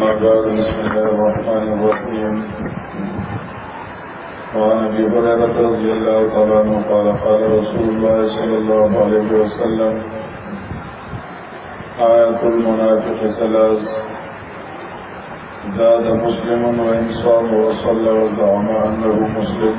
بعد بسم الله الرحمن الرحيم وعن ابي هريره رضي الله تعالى عنه قال قال رسول الله صلى الله عليه وسلم آية المنافق ثلاث زاد مسلم وإن صام وصلى وزعم أنه مسلم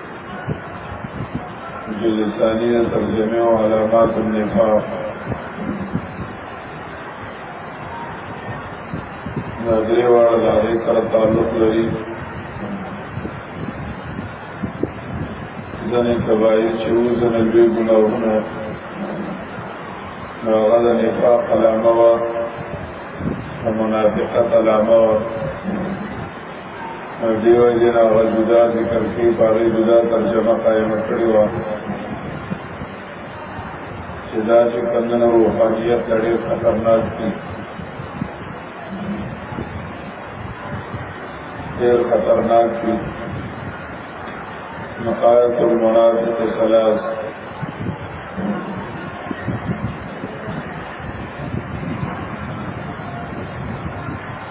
جلسانیه ترجمه او علامات النفاق دا درې واړه د هغې سره تعلق لري ځنې کبایر چې و ځنې لوی ګناهونه نو هغه د نفاق علامه وه د منافقت علامه وه دیو جن هغه جدا ذکر کې پاره جدا ترجمه قائم کړی و چې دا چې کندن روحانيت لړې خطرناک دي ډېر خطرناک دي مقایت المنافق ثلاث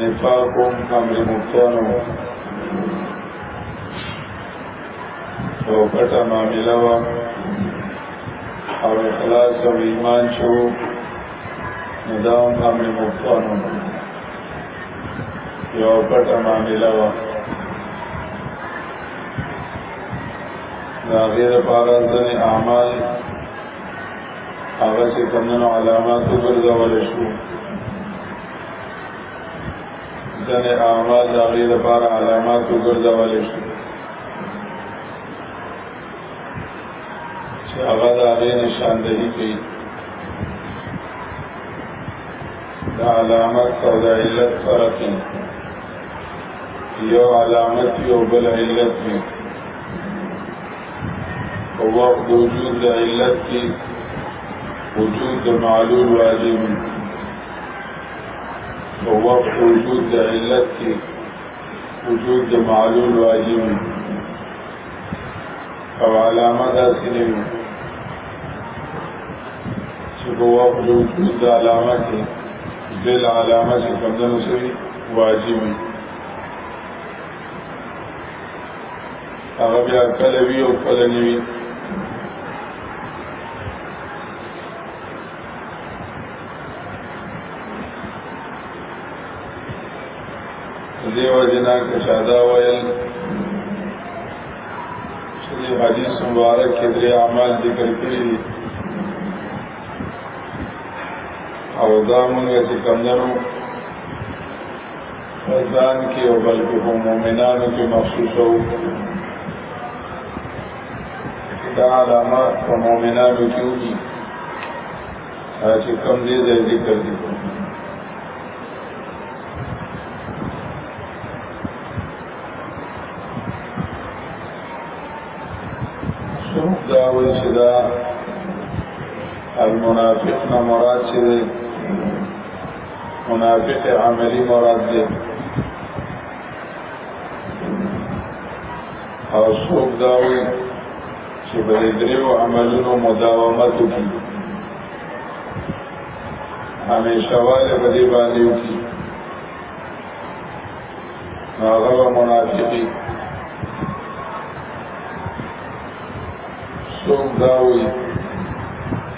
نفاقهم امر مفتانو او پټه معامله وا او اخلاص او ایمان شو ندام امر مفتانو یو پټه معامله وا دا غیر پارا ځنې اعمال هغه چې کمنو علامات وګرځول شو ځنې اعمال د هغې لپاره علامات وګرځول شو چې هغه د هغې نشاندهي کوي د علامت او د علت فرق یو علامت یو بل علت وي وقت وجود د علت کی وجود د معلول واجب وقت وجود د علت کی وجود د معلول واجب او علامه دا سنوی چې په وقت وجود د علامه کې بل علامه چې کمدنو سوی واجب وي هغه بیا کله وی او کله نیوی دیو جنا کشادا ویل چې حدیث مبارک کې درې اعمال ذکر کړی دي او دا مونږ چې کمندرو ځان کې او بلکې په مؤمنانو کې مخصوصو دا علامات په مؤمنانو کې ودي چې کم دې ځای ذکر دي سوق دا وایي چې دا المنافق نه مراد چې منافق عملی مراد دی او څوک دا وي چې په دې دریو عملونو مداومت وکړي همیشه والے په دې باندې وکړي هغه منافقي څوک دا وي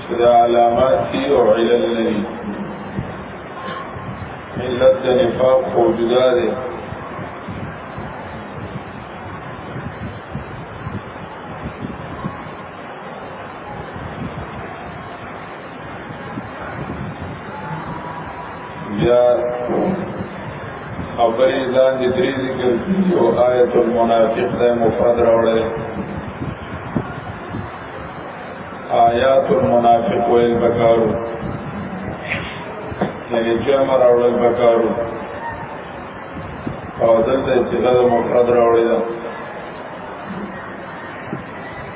چې دا علامات دي او علل نه دي علت د نفاق خو جدا دی بیا خبرې ځان دې درې ذکر کړي او آیت المنافق د مفرد راوړل آیات المنافق ویل بکارو یعنی جمع راوړل بکارو او دلته چې دا مفرد راوړی دا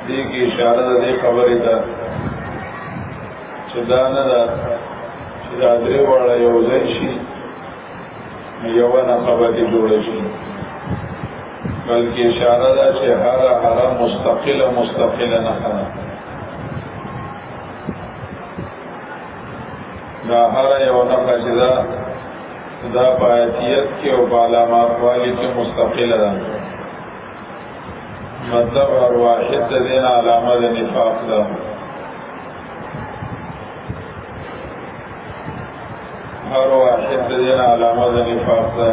دې کې اشاره ده دې خبرې ته چې دا نه ده چې دا درې واړه یو ځای شي یو نه خبرې جوړ شي بلکې اشاره ده چې هر هر مستقله مستقله نه خبره دا هر یو نه چې دا دا پایتیت کې او علامات والی کې مستقله ده مطلب هر واحد د دین علامه د نفاق ده هر واحد د دې علامه د نفاق ده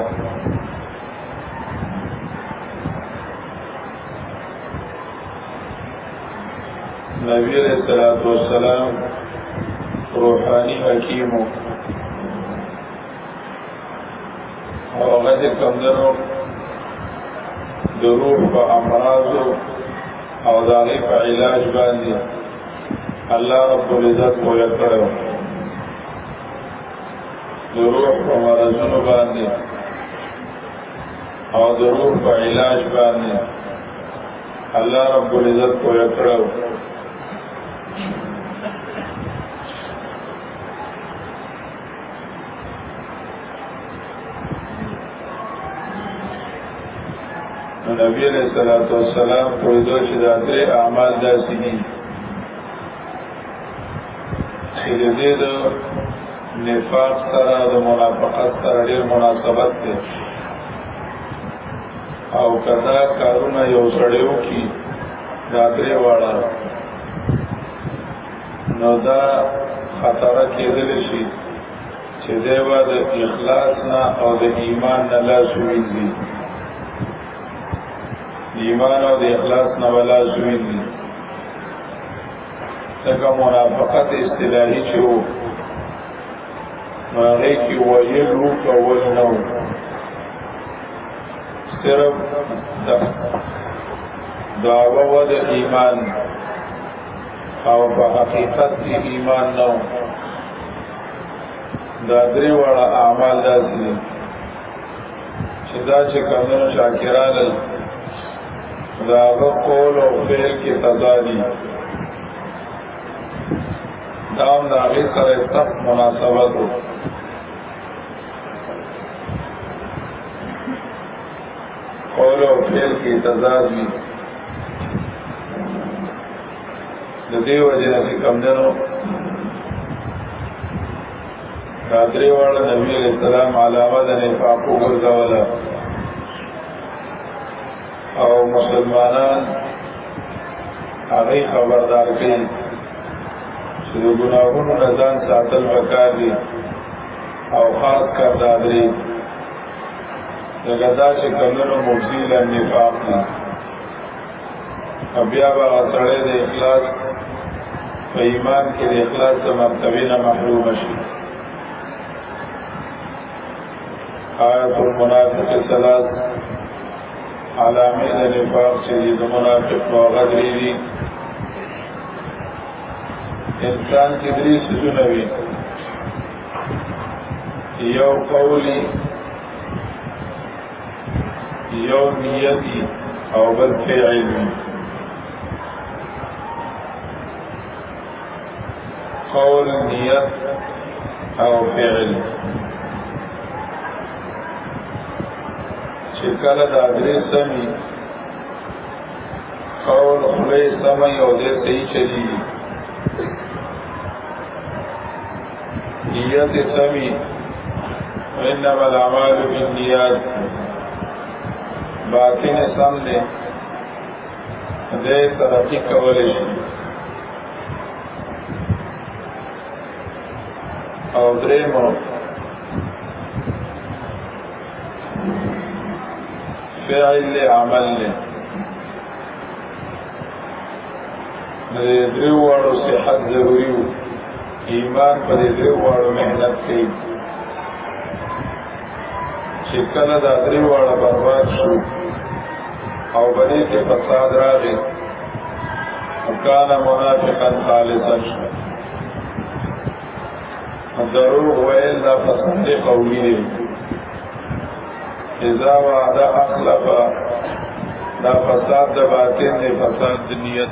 نبی علیہ الصلوۃ والسلام روحانی حکیم او هغه د کمندرو د روح په امراض او دغه په علاج باندې الله رب العزت پوهه کړو د روح په مرزونو باندې او د روح په علاج باندې الله رب العزت پوهه کړو نبی علیہ الصلوۃ والسلام کوئی دو چې دا درې اعمال داسې دي چې د دې د نفاق سره د منافقت سره ډېر مناسبت دی او کدا کارونه یو سړیو کی دا درې واړه نو دا خطر کېدل شي چې دی به د اخلاص نه او د ایمان نه لاس وینځي د ایمان او د اخلاص نه به لاس وینځي ځکه منافقت اصطلاحي چې و نو هغې کې ویل و کول نه و صرف دعوه و د ایمان او په حقیقت کې ایمان نه و دا درې واړه اعمال داسې دي چې دا چې کمونو شاکران دا هغه قول او فعل کې تضادي دا هم د هغې سره سخت مناسبت و قول او فعل کې تضاد وي د دې وجه نه چې کم دنو دا درې واړه نبی علیہ السلام علاوه د نفاق وګرځوله او مسلمانان هغه خبردار کړي چې د ګناهونو نه ځان ساتل وکړي او خاص کر دا درې لکه دا چې کمنو مبزیل النفاق دی او بیا به سړی د اخلاص په ایمان کې د اخلاص د مرتبې نه محروم شي آیت المنافق ثلاث علامه د نفاق چې د منافق په غدري دي انسان کې درې سيزونه وي یو قولی یو نیتی او بل فعلی قول نیت او فعل چې کله دا درې سمي قول خلی سمي او دې صحیح چلیږي نیت سمی انما العمال بالنیات باطن سم دے دے ترقی کولے شي او درې مو فعل له عمل له دې درو وړو صحت ضروري وو ایمان په دې درې واړو مهنت کوي چې کله دا درې واړه برباد شو او بلې کې فساد راغی وکاله منافقا خالصا شو دروغ ویل دا فساد قولی دی اذا وعده اخلف دا فساد د باطن دی فساد د نیت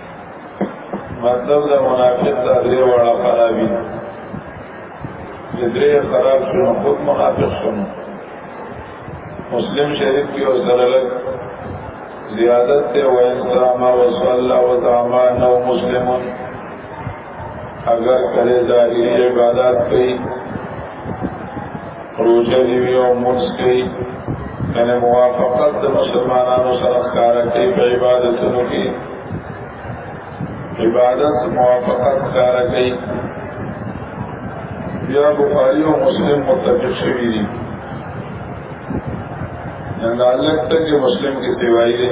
مطلب دا منافق دا درې واړه خرابي چې درې خراب شو خود منافق شو مسلم شریف کې او سره لګ زیادت ته وان ساما وصلى وتعما نو مسلمون اگر کله ظاهری عبادت کوي روزه دی وی او مونږ کوي کنه موافقت د مسلمانانو سره کار کوي په عبادتونو کې عبادت موافقت کار کوي بیا بخاری او مسلم متفق شوی دي نن الله ته مسلم کې دیوایي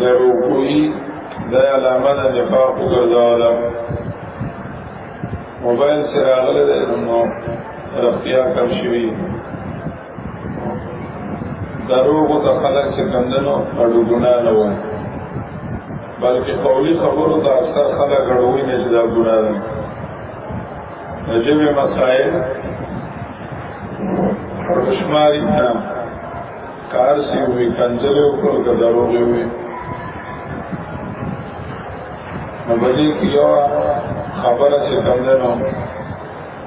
درو کوئی دا علامه د نفاق وګرځوله موبایل سره راغله د نو رفتیا کم شوی دروغ ته خلک چې کندنو اړو ګنا نه وای بلکې قولی خبرو ته اکثر خلک اړوي نه چې دا ګنا ده نجمه مسائل شماری نه کار سی وی کنځل او کړو که دروغ وی نو بلی کی یو خبره چې کوم ده نو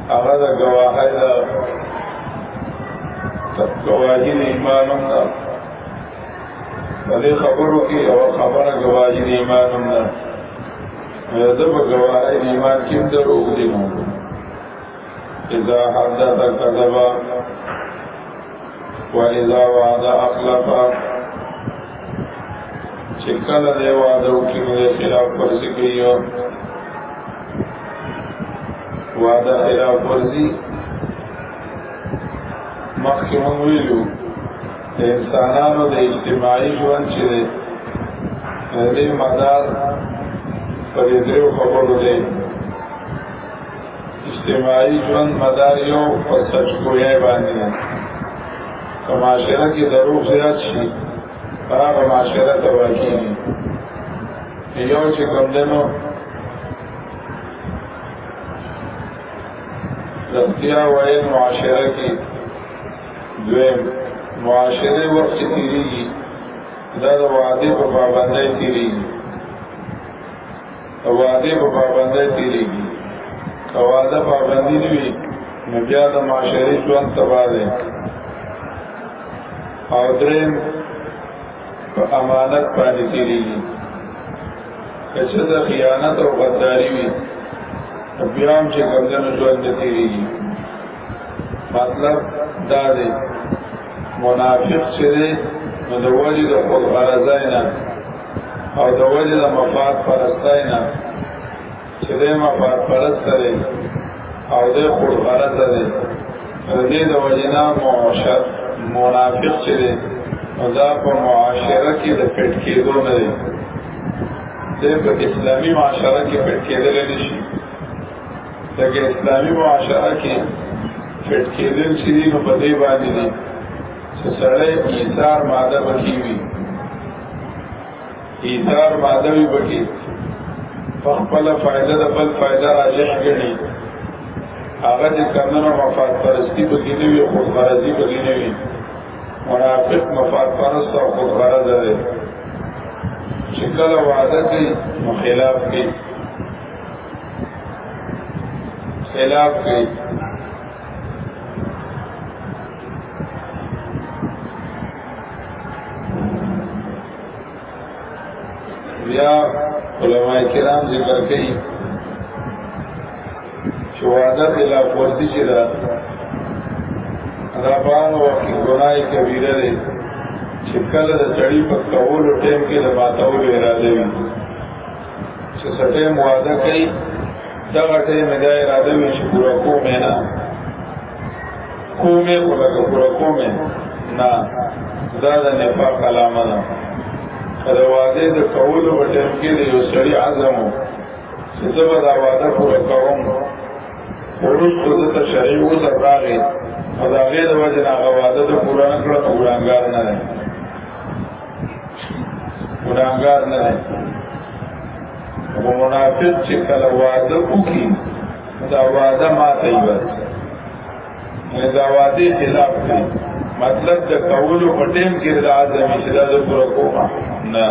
هغه د ګواهی د ګواهی د ایمان هم ده په دې خبرو کې یو خبره ګواهی د ایمان هم ده نو د په ګواهی د ایمان کې دروغ دي نو اذا حدث كذبا وإذا وعد أخلف چې کله دی وعده وکړي نو د خلاف ورزي کوي وعده خلاف ورزي مخکې مونږ ویلو د انسانانو د اجتماعي ژوند چې دی د دې مدار په دې درو خبرو دی اجتماعي ژوند مدار یو په سچ کوی باندې په معاشره کې دروغ زیات شي هغه معاشره تبا کېږي یو چې کوم دنو رښتیا وایي معاشره کې دویم معاشره وخت تیریږي دا د وعده په پابندۍ تیریږي وعده په پابندۍ تیریږي که وعده پابندي نه وي نو بیا د معاشري ژوند تباه دی او دریم په امانت باندې تیریږي که څه د خیانت او غداري وي نو بیا هم چې ګمدنو ژوند نه تیریږي مطلب دا دی منافق چې دی نو د وجې د خود غرضای نه او د وجه د مفاد پرستای نه چې د مفاد پرست دی او د خود غرض دی د دې د وجه نه معاشر منافق چې دی دا په معاشره کې د پټ کېدو نه دی د په اسلامي معاشره کې پټ کېدل نه شي د اسلامي معاشره کې پټ کېدل چې دی نو په دې باندې دی چې سړی ایثار ماده بکی وي ایثار ماده وی بټی په خپل فائدہ د بل فائدہ راجح غني هغه د کمنو مفاد پرستی په کې دی او خود غرضی په کې دی منافق مفاد پرست او خود غرض دی چې کله وعده کوي نو خلاف کوي خلاف کوي بیا علماء کرام ذکر کوي چې وعده د لا ورزي چې دا دا بان وخت ګناي کبیره ده چې کله د چړی په کول او ټیم کې د ماتول اراده وي چې سټه مواده کوي دا غټه مې دا اراده وي چې پورا کوم نه کومه ولکه پر کومه نه دا د نفاق علامه ده کله واده د کولو په ټیم کې د یو سړي عزم چې زه به دا واده پوره کوم وروسته د ته شرعي عذر راغی او د هغې د وجې نه هغه واده د پوره نه کړه نو ګناهګار نه دی ګناهګار نه دی خو منافق چې کله واده وکړي دا وعده ما ته بس نه دا وعده خلاف دی مطلب د کولو په ټیم کې د اعظم چې دا د پوره کومه نه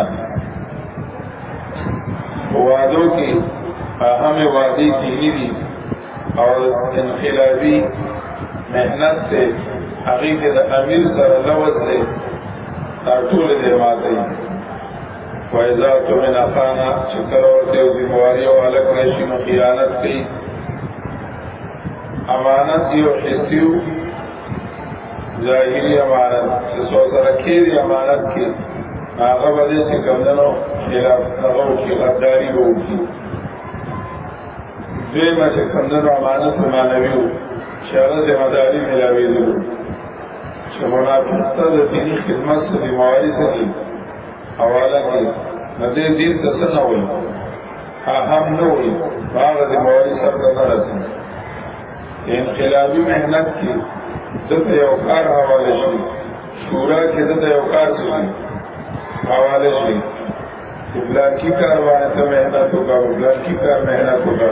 وعدو کې اهم وعده کې نه دي او انقلابي محنت ته هغه کې د امیر سره لوځ دی دا ټول دې ماته فایزا تو من اخانا چکر اور تیو زمواری و حلق نیشن و خیانت کی امانت یو حسیو ظاهری امانت چې څو سره کېری امانت کې هغه به دې چې کمندنو خلاف هغه کې غداری وو کی دوی ما چې کمندنو امانت په معنوي وو چې هغه ذمہ داری ملاوي دي چې منافق ته د دیني خدمت سره مواري سره حواله کې مده دین ته څه نه وایي اهم نه وایي هغه د مواري سره نه راځي انقلابي مهنت کې دته یو کار حواله شي شورا کې دته یو کار شي حواله شي بلان کی کار باندې ته مهنت وکړه بلان کی کار مهنت وکړه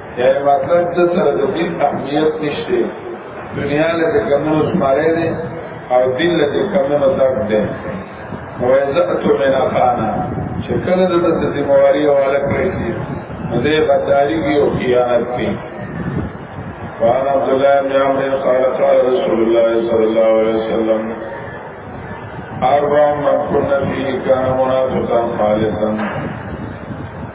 یا عبادت د سره د دین اهمیت نشته دنیا له کمنو شمارې دي او دین له کمنو تک دي وعزت من خانا چې کله د ذمہواری حواله کړی شي نو دې بداري کې او خیانت کوي وعن عبد الله بن عمرو قال قال رسول الله صلى الله عليه وسلم أربع من كن فيه كان منافقا خالصا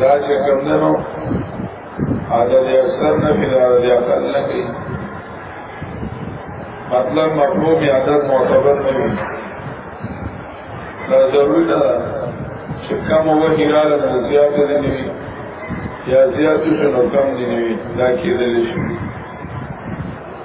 دا چې کمدنو عدد اکثر نه بلا عدد اقل نه کوي مطلب مفهوم عدد معتبر نه وي دا ضروري نه ده چې کم وږي راله نو زیات دي نه وي یا زیات شو نو کم دي نه وي دا کېدلی شي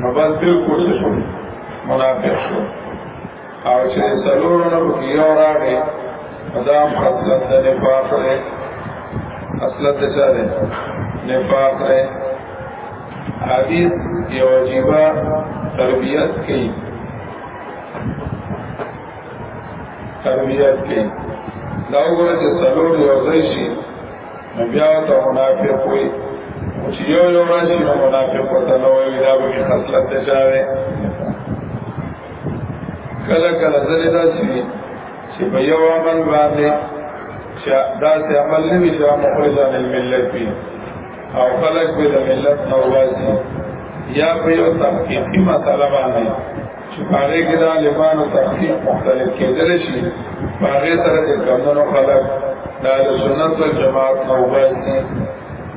نو بس بالکل څه شو منافق شو او چې څلورو نه پکې یو راغی دا هم اصلا د نفاق دی اصلا د چا دی نفاق دی حدیث یو عجیبه تربیت کوي تربیت کوي دا وګوره چې څلور یو ځای شي نو بیا ته منافق وي چې یو یو راشي نو منافق ورته نه وایي دا به خصلت ته چاوي کله کله ځلې داسې وي چې په یو عمل باندې چې داسې عمل نه وي چې مخرج عن الملت وي او خلک به د ملت نه وباسي یا په یو تحقیقي مسله باندې چې پاره کې د طالبانو تحقیق مختلف کېدل شي پاره سره د کمنو خلک دا د سنت او جماعت نو وایي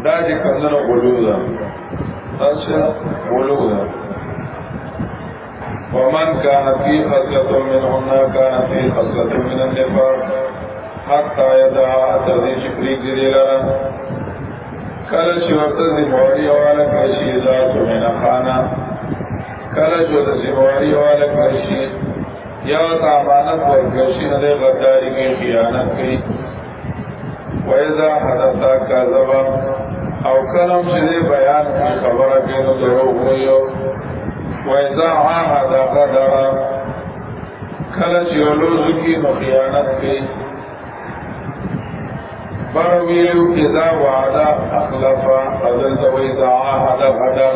دا چې کمنو غلو ده تاسو غلو ده ومن كان في خصلة منهن كان في خصلة من النفاق حتى يدعى تذي شكريك دي لرا کله چې ورته د موري حواله کړی شي ذات من خانه کله چې د ذمہواری والا کړی یا تا امانت ورکړی نه د غداری کې خیانت کوي وایذا حدثا کذب او کلم چې بیان کی خبره کې نو درو وایو وایذا عهد قدر کله چې ولوز کی نو خیانت کوي برویو اذا وعدا اخلفا او دلته وایذا عهد قدر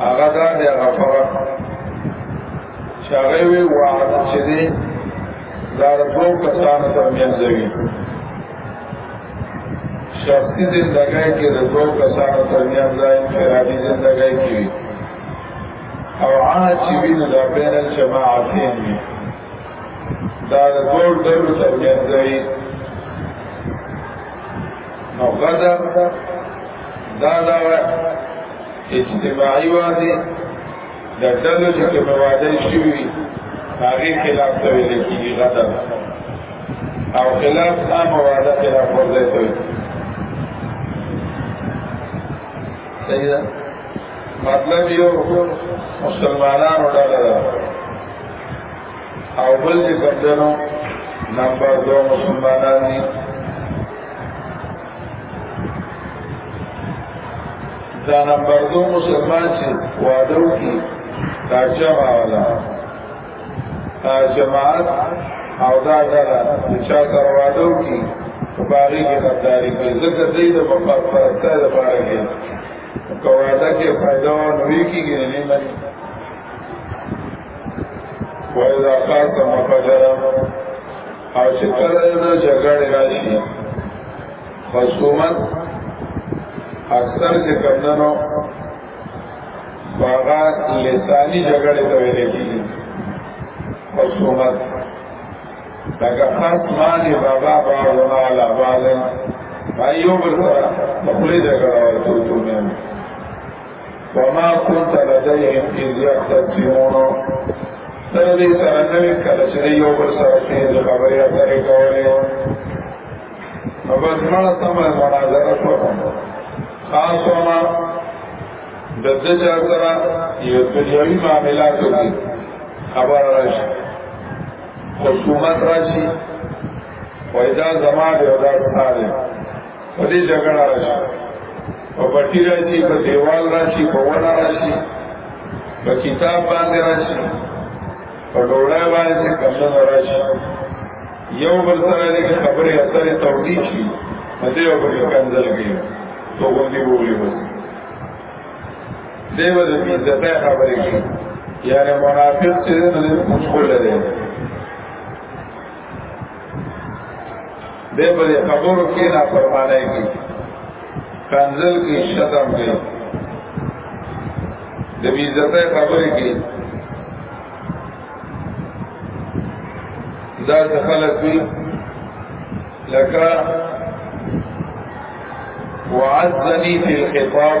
هغه دا دی هغه فرق چې هغه وی وعده چې دی دا دوه کسانو تر منځ وي شخصي زندګۍ کې د دوه کسانو تر منځ دا انفرادي زندګۍ کې وي او عاد چې وینو دا بین الجماعتین وي دا د دوړ ډول ترمنځ دی نو غدر دا دا اجتماعي وادي د ډلو چې کوم وادي شوی هغه خلاف ته ویل کیږي غدر او خلاف عام وعده خلاف ورځي کوي صحیح ده مطلب یو مسلمانانو ډله ده او بل چې کمدنو نمبر دو مسلمانان دي دا نمبر دو مسلمان چې واده وکړي دا جمع والا دا جماعت او دا ډله چې چا سره واده وکړي په باغې کې غداري کوي ځکه دوی د مفاد پرسته لپاره کې کوي دا کې فائدہ نوې کېږي نه وإذا خاتم فجرا او چې کله د جګړې راشي خصومت اکثر چې کمدنو باغا لسانی جګړې ته ویل کېږي خصومت لکه خاص معنی بابا باغونه علا باغن ایو بل سره خپل جګړه ورته وما كنت لديهم إذ يختصمون تر دې سره نوې کله چې یو بل سره کې د خبرې اترې کولې او بس مړه سم مناظره شو خاص ما د دې چا سره یو دنیوي معاملات کې خبر راشي خصومت راشي وایدا زما دی او دا ستاره په دې جګړه راشي په بټی راشي په دیوال راشي په ونه راشي په کتاب باندې راشي په ډوړای باندې کمزن راشي یو بل سره دې خبرې اترې توډی شي په دې او په کنځل کې تو غوندي بولی وس دیو د پیځه خبرې کې یعنی منافق چې نه مشغول لري دې په خبرو کې نه فرمانای کی کنزل کې شتم کې د بی عزتۍ خبرې کې دا څه خلک وي لکه وعزني في الخطاب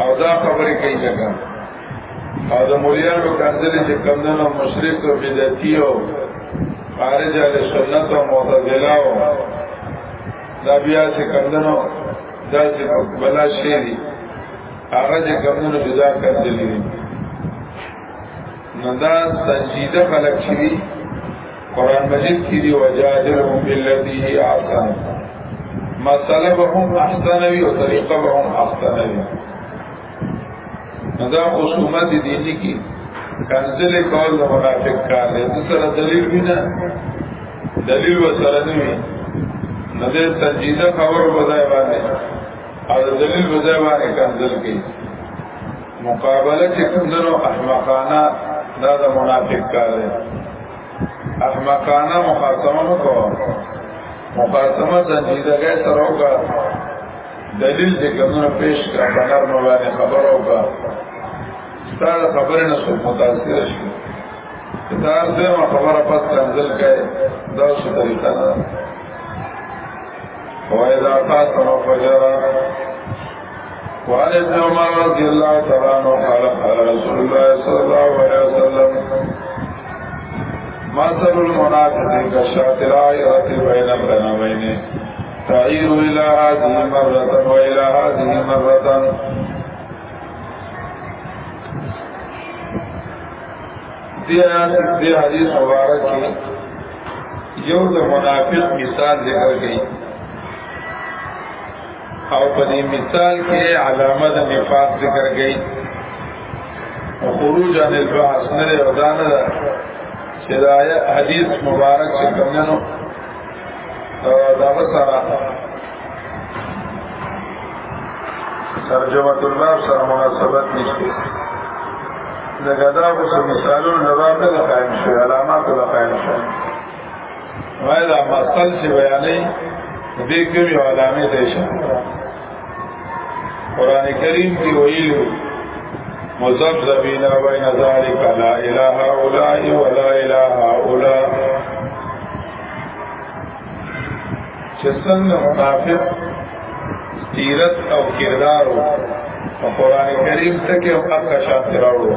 او دا خبرې کوي څنګه او د مولیانو کنځلې چې کمدنو مشرک او بدعتي او خارج اهل سنت او معتزله او دا بیا چې کمدنو دا چې بلا شی دي هغه چې کمدنو جدا کنځلې دي نو دا سنجیده خلق چې دي قرآن مجید کې دی وجادلهم بالذي هي احسن مسله به هم احسن وي او طریقه به هم احسن وي نو دا خصومت دي دي کې کنزل کول د منافق کار دی د سره دلیل وینا دلیل وسره نه وي نو دې سنجیده خبر وځای باندې او دلیل وځای باندې کنزل کې مقابله چې کمدنو احمقانه دا د منافق کار دی احمقانه مخاصمه وکړه مخاصمه سنجیدګۍ سره وکړه دلیل چې کمدنو پیش کړه په نرمه باندې خبره وکړه ستا د خبرې نه څوک متاثر شي دا دویمه خبره پس کنزل کوي دا څه طریقه ده وایي دا تاسو نو فجر وعن ابن عمر رضي الله تعالى عنه قال قال رسول الله صلى الله عليه وسلم مثل المنافق كشات العائرة بين الغنمين تعير إلى هذه مرة وإلى هذه مرة دی آیات دی حدیث مبارک کی یو د منافق مثال ذکر گئی او په دې مثال کې علامه د نفاق ذکر کړي خروج عن البعث نه یو دانه ده چې دا حدیث مبارک چې کومنو دا وسره ترجمه الله سره مناسبت نشته دغه دا اوس مثالونه نه راغلي قائم شي علامات لا قائم شي وای دا مسل چې بیانې دې کوي علامه دې شه قران کریم کې ویلو مذبذبین بین ذلک لا اله الا ولا اله الا چې څنګه منافق سیرت او کردار او قران کریم ته کې حق شاته راوړو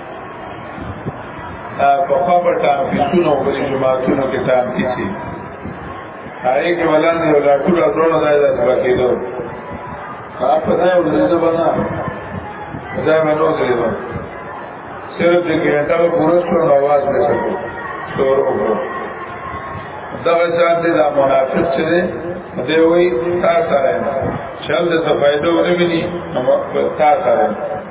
په خبر ټا فیسونو په جماعتونو کې تام کیږي هغه کې ولان یو لا ټول ډول نه ده چې باقي دو آپ پتہ ہے انہوں نے بنا پتہ ہے میں نو دے دو صرف ایک گھنٹہ میں پورا سن آواز میں سکو شور ہو گو دغه چاند دا منافق چې دی دی وی تا سره چل د صفایدو ورمني نو تا سره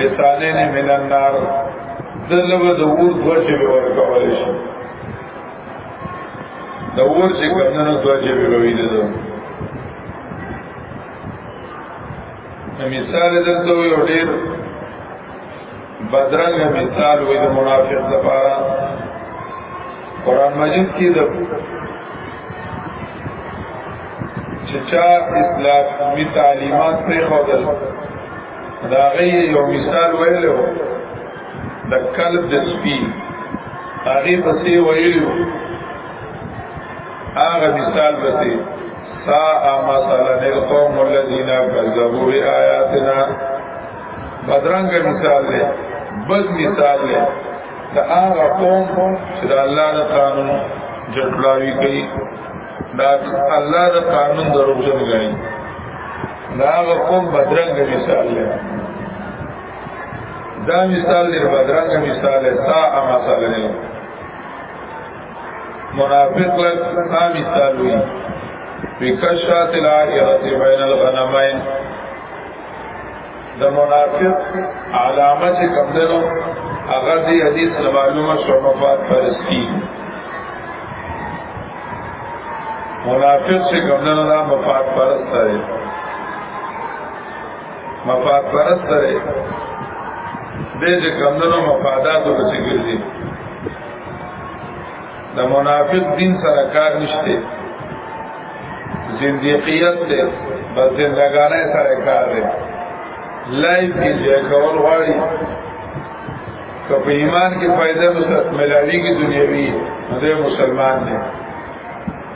لسانین من النار دلو د اور دوه چې ورکول شي د اور چې کمنو دوه چې وروي دي مثال دلته یو ډیر بدرنګ مثال وي د منافق لپاره قران مجید کې د چچا اسلامي تعلیمات په خوده دا غي یو مثال ویلو د کلب د سپی هغه پسې ویلو هغه مثال پسې سا مثلا القوم الذين كذبوا بآياتنا بدرنګ مثال دی بد مثال دی دا هغه قوم چې د الله د قانون جټلاوي کوي دا الله د قانون دروژن غني دا کوم بدرنګ مثال دی دا مثال دی بدرنګ مثال دی سا مثال دی منافق لک سا مثال وی بکشات العائرت بین الغنمین د منافق علامه چې کوم ده نو هغه دې حدیث نه معلومه شو مفاد پرستی منافق چې کوم ده نو دا مفاد پرست دی مفاد پرست دی دې چې کوم ده نو مفادات وبچ ګرځي د منافق دین سره کار نشته زندیقیت ته بس زندګانه سره کار دی لایف کې ځای کول غواړي که په ایمان کې فائدہ ملاوي کې دنیوي نه مسلمان دی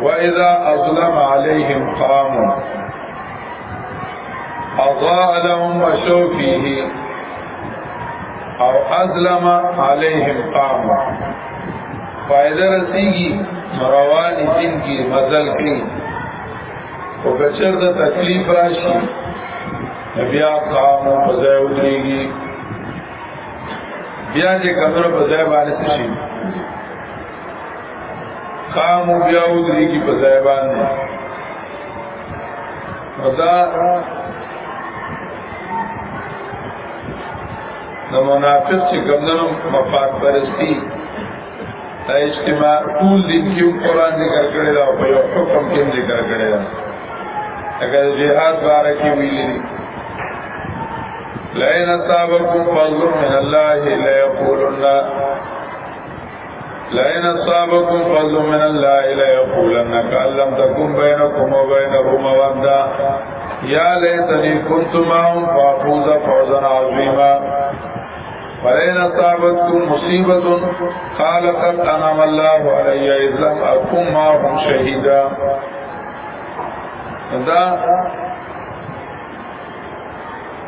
واذا اظلم عليهم قاموا اضاء لهم مشوا فيه او اظلم عليهم قاموا فائدہ رسیږي رواني دین کې مزل کې او کچر د تکلیف راشي بیا قام او بځای ودرېږي بیا چې کمره بځای باندې شي خامو بیا ودریږي په ځای باندې دا د منافق چې ګمندنو مفاد پرستی دا اجتماع ټول دین کې قرآن ذکر کړی دا په یو حکم کې ذکر کړی دا اگر جهاد باره کې ویلي لئن اصابكم فضل من الله ليقولن لئن أصابكم فضل من الله ليقولن كأن لم تكن بينكم وبينه مودة يا ليتني كنت معهم فأفوز فوزا عظيما ولئن أصابتكم مصيبة قال قد أنعم الله علي إذ لم أكن معهم شهيدا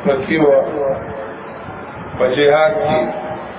منفی و په جهاد کې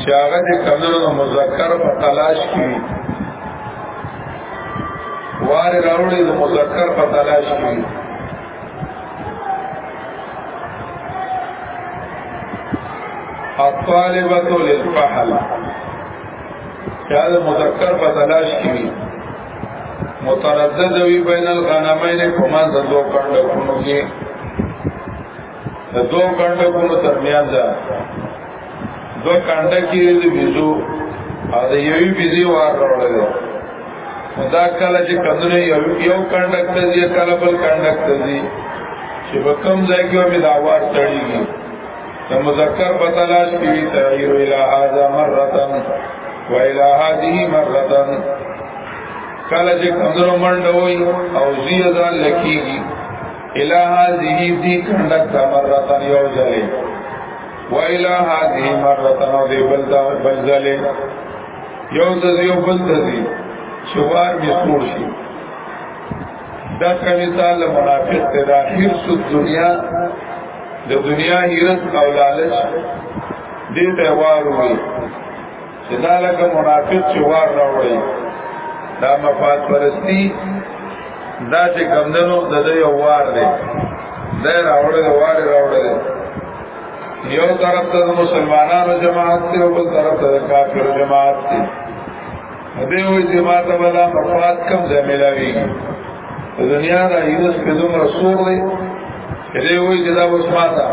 چې هغه د کمنو مذکر په تلاش کې واره راوړي د مذکر په تلاش کې الطالبه للفحل چا د مذکر په تلاش کې متردد وی بین الغنمین کومه د دوه کډو کې د دو کنډه کو ترمیان ده دو کنډه کې د بيزو او د یوې بيزي وار راوړل دا کله چې کندنه یو یو کنډک ته ځي کله بل کنډک ته ځي چې په کوم ځای کې به دا وار تړيږي د مذکر په تلاش کې وی تغیر الى هذا مره و الى هذه مره کله چې کندنه منډه وي او زیاده لکېږي الى هذه دي کندک تا مرتن یو ځلې و الى هذه مرتن او دی بل تا بل ځلې یو ځلې یو بل ځلې شوار می سور شي دا کمی سال منافق ته دا هر څو دنیا د دنیا هیرت او لالچ دې ته وارو چې دا لکه منافق چې وار راوړي دا مفاد پرستی دا چې کمدنو د دې یو وار دی دا راوړل وار راوړل یو طرف ته مسلمانانو جماعت دی او بل طرف ته کافر جماعت دی دې وې چې ما ته ولا مفاد کم ځای ملاوي دنیا دا ایدس په دومره سور دی دې وې چې دا اوس ما ته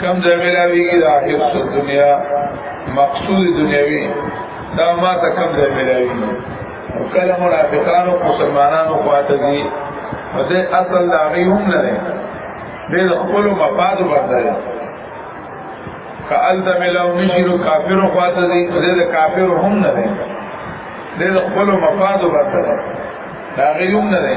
کم ځای ملاویږي دا حفظ دنیا مقصود دنیوي دا ما ته کم ځای ملاویږي کله منافقانو مسلمانانو خواته دي دې اصل دا غي هم نه ده دې خپل مفاد ورته ده کال ته ملاو نشي نو کافر خواته دي دې کافر هم نه ده دې خپل مفاد ورته ده دا غي هم نه ده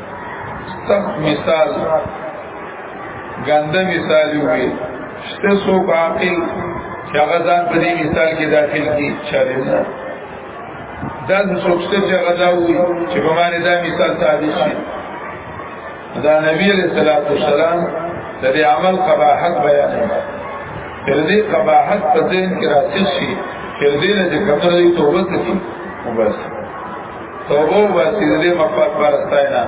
سخت مثال ګنده مثال وي شته سو باقی چې هغه ځان په دې مثال کې داخل کی چاره نه دا څوکسته چې هغه دا وي چې په معنی دا مثال ثابت شي دا نبی علیہ الصلوۃ والسلام د دې عمل قباحت بیان کړ دې قباحت په ذهن کې راځي شي چې دې نه کومه توبه کوي وبس توبه واسي د دې مقصد پر استاینا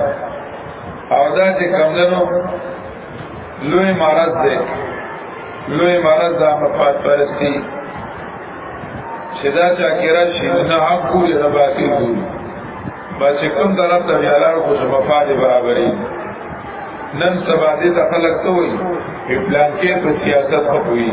او دا چې کمندنو لوی مرض دی لوی مرض دا مقصد پرستی چې دا چا کېرا شي نه حق کوی نه باطل کوی با چې کوم طرف ته یالار خو شپه فاج برابرې نن سبا دې ته خلک ته وایي پلان کې په سیاست خو وایي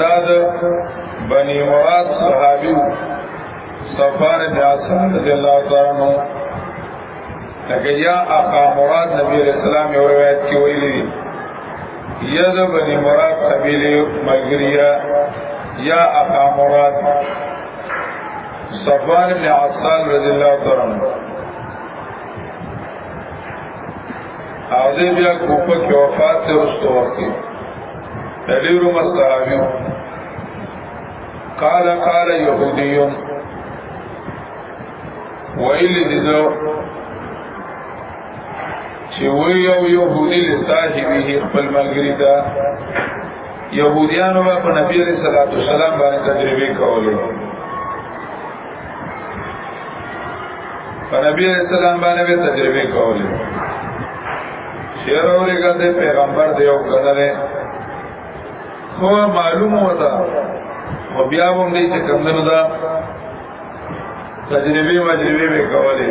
دا د بنی مراد صحابي سفار جاسم رضی الله تعالی عنہ لکه یا اقا مراد نبی علیہ السلام یو روایت کې ویلي دي یا د بنی مراد قبیله ملګریا یا اقا مراد سفار بن عسال رضی الله تعالی عنہ او دې بیا کوپه کې وفات ته رسو ورکی دلیرو مصحابی قال قال يهودي ویل دي نو چې وی یو يهودي له صاحبه خپل ملګری دا يهوديانو په نبی عليه الصلاه والسلام باندې تجربه کوله په نبی علیہ السلام باندې به تجربه کولې شعر اورېګا د پیغمبر دی او کنه خو معلومه وتا او بیا هم دې چې کوم نه دا تجربه مجربه به کولې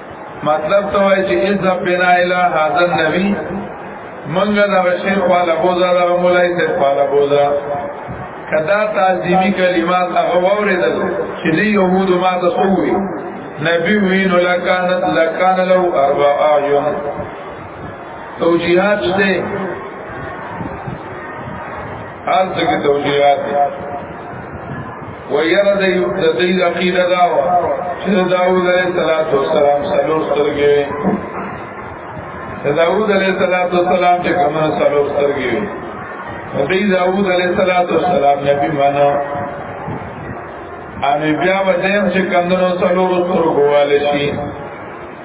مطلب ته وای چې اذهب بنا الى هذا النبي منګه دا شیخ والا بوزا دا مولای صاحب والا بوزا کدا تعظیمی کلمات هغه اوریدل چې دی يهود ما تسوي نبی وین لکانت لکان لو اربع اعین توجیهات شته حال څه کې توجیهات ويره د دې عقیده دا و چې داوود علیه السلام سلور سترګې داوود علیه السلام چې کوم سلور سترګې دې داوود علیه السلام نبی معنا ان بیا به دیم چې کندنو سلور سترګو والي شي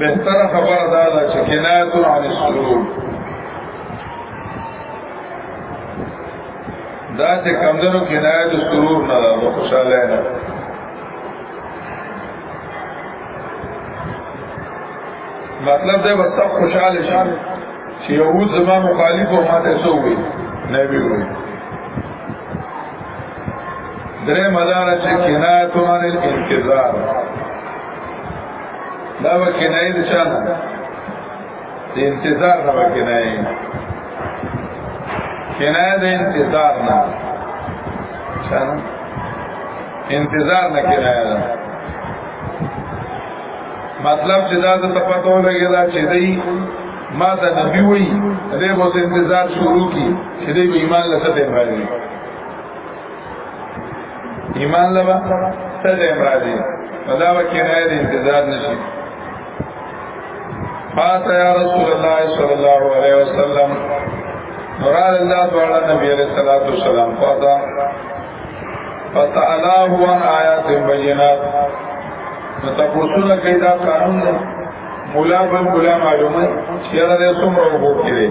بهتره خبره دا ده چې کنایت عن السرور دا چې کمزورو کنایت السرور نه ده خوشاله نه مطلب دا وستا خوشاله شان چې یو زما مخالف او ماته سو وي نبی وي درې مدار چې کنایت عن الانتظار دا وکنایې د چا نه د انتظار نه وکنایې کنایه د انتظار نه چا نه انتظار نه کنایه ده مطلب چې دا ته پته ولګی دا چې دی ما ته نبی وی دې مو انتظار شروع کی چې دې ایمان لسته راځي ایمان لبا سجه امراضی ودا و کنایه دی انتظار نشی فاتا یا رسول اللہ صلی اللہ علیہ وسلم مراد اللہ دوارا نبی علیہ الصلوۃ والسلام فاتا فسألاه عن آیات بینات نو تاسو نه کیدا قانون مولا به مولا معلومه چې دا څومره وګورئ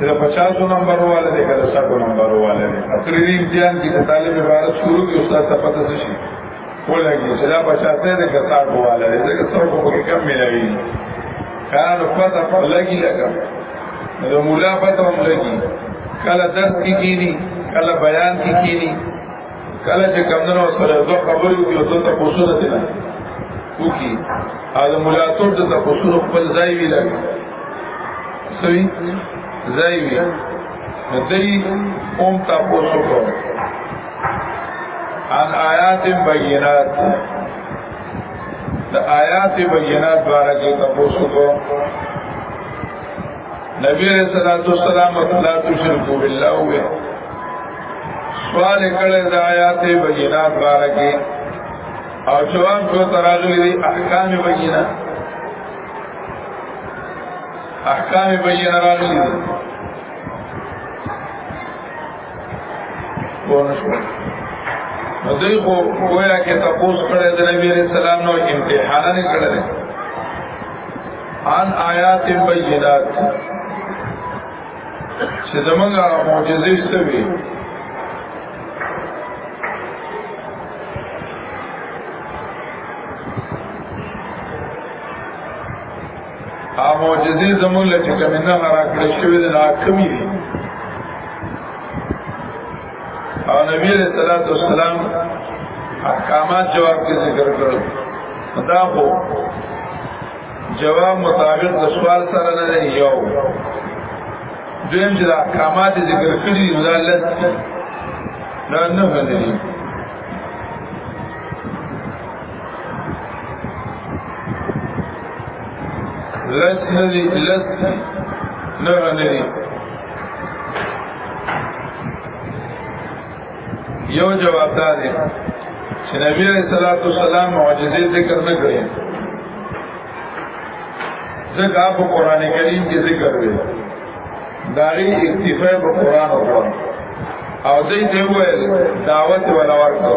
دا 50 نمبر والا دی کله 60 نمبر والا دی تقریری امتحان کې د طالب عبارت شروع کی استاد ته پته څه شي ولګي چې دا 50 نه دی که 60 والا دی دا څو په کې کم ملایي کار پته په لګي لګا د مولا پته هم لګي کله درس کې کینی کله بیان کې کینی کله چې کمندونو سره دوه خبرې وکړي او دوه تاسو نه دي وکي او د مولاتور د تاسو خپل ځای ویلای سوي ځای وي نو دوی هم تاسو وکړو ان آیات بینات د آیات بینات باره کې تاسو وکړو نبی علیہ الصلوۃ والسلام لا تشرکو بالله و سوال کړه د آیات بینات بارکه او جواب کو تراغلی احکام بینات احکام بینه راشي ونه شو نو دوی خو ویا کې تپوس کړی د نبی علیہ السلام نو امتحان نه کړل ان آیات بینات چې زمونږه معجزې سوي ا معجزې زمونږ له کومې نه راکړې شوې ده نه کمی دي او نبی علیہ الصلوۃ والسلام احکامات جواب کې ذکر کړل دا خو جواب مطابق د سوال سره نه دی یو دویم چې احکامات ذکر کړی نو دا لږ نه نه غلي لس ندی لس نره ندی یو جواب دا دی چې نبی علیہ الصلوۃ والسلام معجزې ذکر نه کړې ځکه په قران کریم کې ذکر دی داغي اکتفا په قران وکړه او دې ته وویل دعوت ولا ورکړه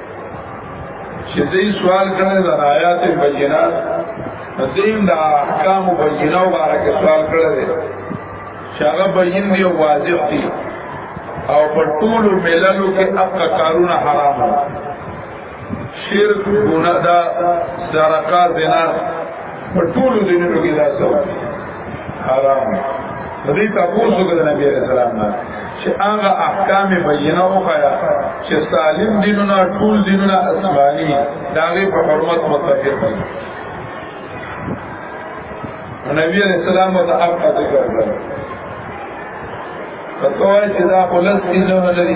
چې دې سوال کړی د آیات بینات دیم د احکام بینه او بارکه سوال کړی دی چې هغه بین دی او واضح دی او په ټول مللو کې حق کارونه حرام دي شرک ګناه دا سرقه زنا په ټولو دینونو کې دا څه حرام دی دې تاسو څنګه د نبی رسول الله چې هغه احکام بینه وکړه چې سالم دینونه ټول دینونه اسماني داغه په حرمت متفق دي نبی علیہ السلام ته اپ ذکر کړ پتوای چې دا خلص دینونه لري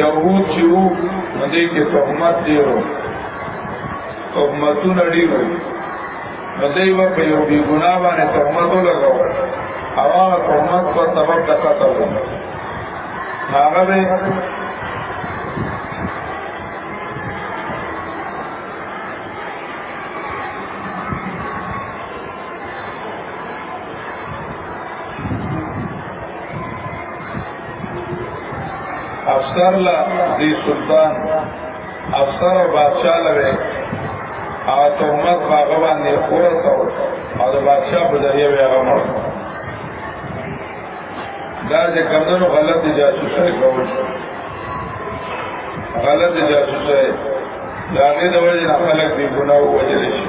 يهود چې وو نو دې کې تهمت دی ورو تهمتونه ډیر وو نو دې و په یو بي ګنا باندې تهمت ولګاو او هغه تهمت په سبب د قتل وو هغه به افسر لا دی سلطان افسر او بادشاہ لوي هغه تهمت هغه باندې ورته او د بادشاہ په ذریعہ به هغه مړ دا چې کمنو غلط جاسوسي کوي غلط جاسوسي دا غي د وجه نه خلک دی ګناه وجه شي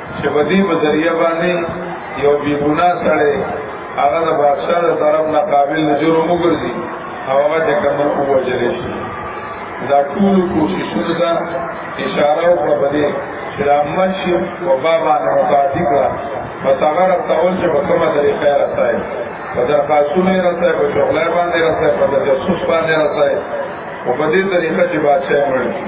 چې په دې په ذریعہ باندې یو بی ګناه سره هغه د بادشاہ د طرف نه قابل نه جرم وګرځي او هغه د کمر په وجلې شي دا ټول کوششونه دا اشاره او په دې چې رحمت شي او بابا نه متعدی کړه متغره تول چې په کومه طریقه راځي په درخواستونه راځي په شغلای باندې راځي په تجسس باندې راځي او په دې طریقه چې بادشاہ مړ شي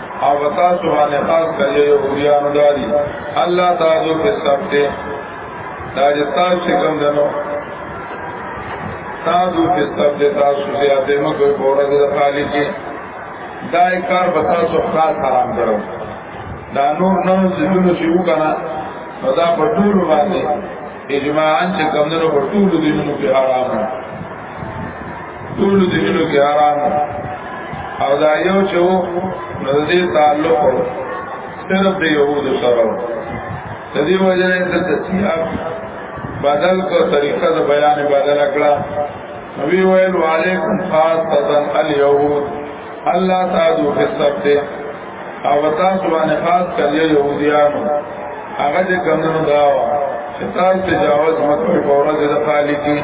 او وتا سبحانه خاص کړي او بیان داري الله تعالی په سب دې دا چې تاسو څنګه دنو تاسو په سب دې تاسو زیاته مو کوئی بوره د خالی کې دا کار وتا سو خاص حرام کړو دا نور نو ذکرونه شروع کنا نو دا په ټول باندې اجماعاً چې کمنو په ټول دینونو کې حرام دی ټول د هلو کې آرام او دا یو چې وو نو د دې تعلق صرف د یهودو سره و د دې وجه نه د تسیاب بدل کو طریقه د بیان بدل کړه نبی ویل وعلیکم خاص تزن الیهود الله تعالی فی السبت او تاسو باندې خاص کړی یهودیانو هغه چې کمنو دا و چې تاسو تجاوز مکوئ په ورځ د خالقین